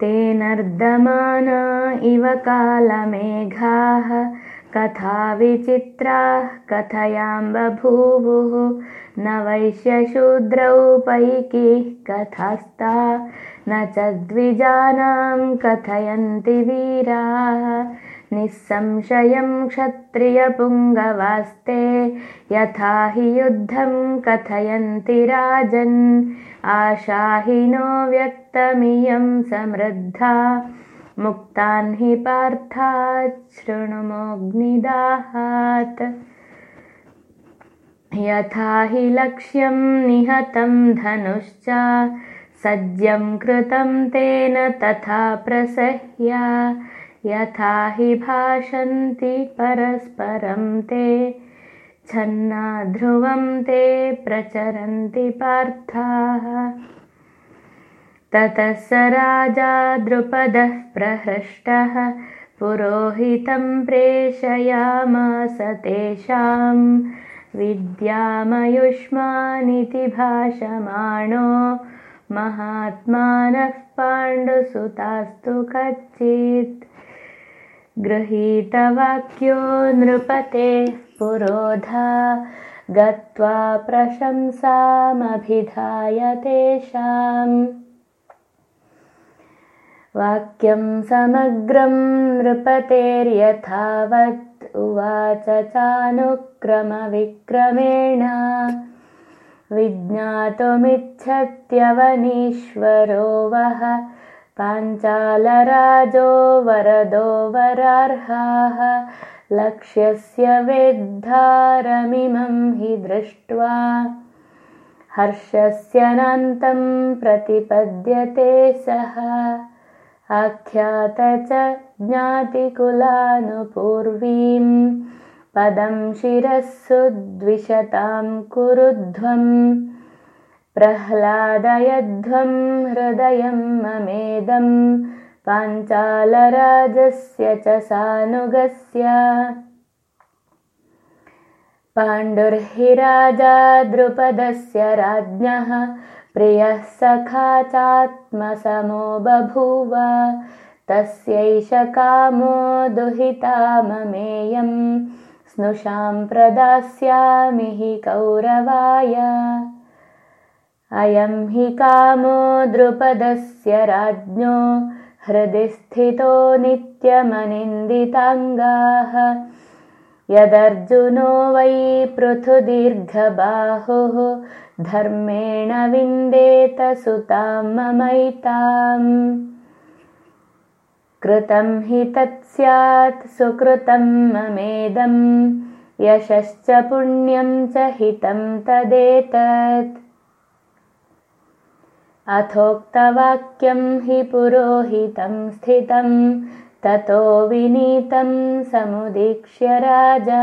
ते नर्दमाना इव कालमेघाः कथाविचित्राः कथयां बभूवुः न वैश्यशूद्रौ पैकीः कथास्ता न च द्विजानां कथयन्ति वीराः। निःसंशयं क्षत्रियपुङ्गवास्ते यथा हि युद्धं कथयन्ति राजन् आशाहिनो व्यक्तमियं समृद्धा मुक्तान् हि पार्थात् शृणुमोऽग्निदाहात्। यथा हि लक्ष्यं निहतं धनुश्च सज्जं कृतं तेन तथा प्रसह्या। यथा हि भाषन्ति परस्परं ते छन्ना ध्रुवं ते प्रचरन्ति पार्थाः। ततः स राजा द्रुपदः प्रहृष्टः पुरोहितं प्रेषयामास तेषां विद्यामयुष्मानिति भाषमाणो महात्मानः पाण्डुसुतास्तु कच्चित् गृहीतवाक्यो नृपते पुरोधा गत्वा प्रशंसामभिधाय तेषाम् वाक्यं समग्रं नृपतेर्यथावत् उवाच चानुक्रमविक्रमेण। विज्ञातुमिच्छत्यवनीश्वरो वः पाञ्चालराजो वरदो वरार्हाः लक्ष्यस्य वेद्धारमिमं हि दृष्ट्वा हर्षस्यनान्तं प्रतिपद्यते सः। आख्यात च ज्ञातिकुलानुपूर्वीं पदं शिरःसुद्विषतां कुरुध्वम् प्रह्लादयध्वं हृदयं ममेदं पाञ्चालराजस्य च सानुगस्य। पाण्डुर्हि राजा द्रुपदस्य राज्ञः प्रियः सखा चात्मसमो बभूव। तस्यैष कामो दुहिता ममेयं स्नुषां प्रदास्यामि हि कौरवाय अयं हि कामो द्रुपदस्य राज्ञो हृदि स्थितो नित्यमनिन्दिताङ्गाः। यदर्जुनो वै पृथुदीर्घबाहुः धर्मेण विन्देत सुतां ममैताम्। कृतं हि तत्स्यात् सुकृतं ममेदं यशश्च पुण्यं च हितं तदेतत् अथोक्तवाक्यं हि पुरोहितं स्थितं ततो विनीतं समुदीक्ष्य राजा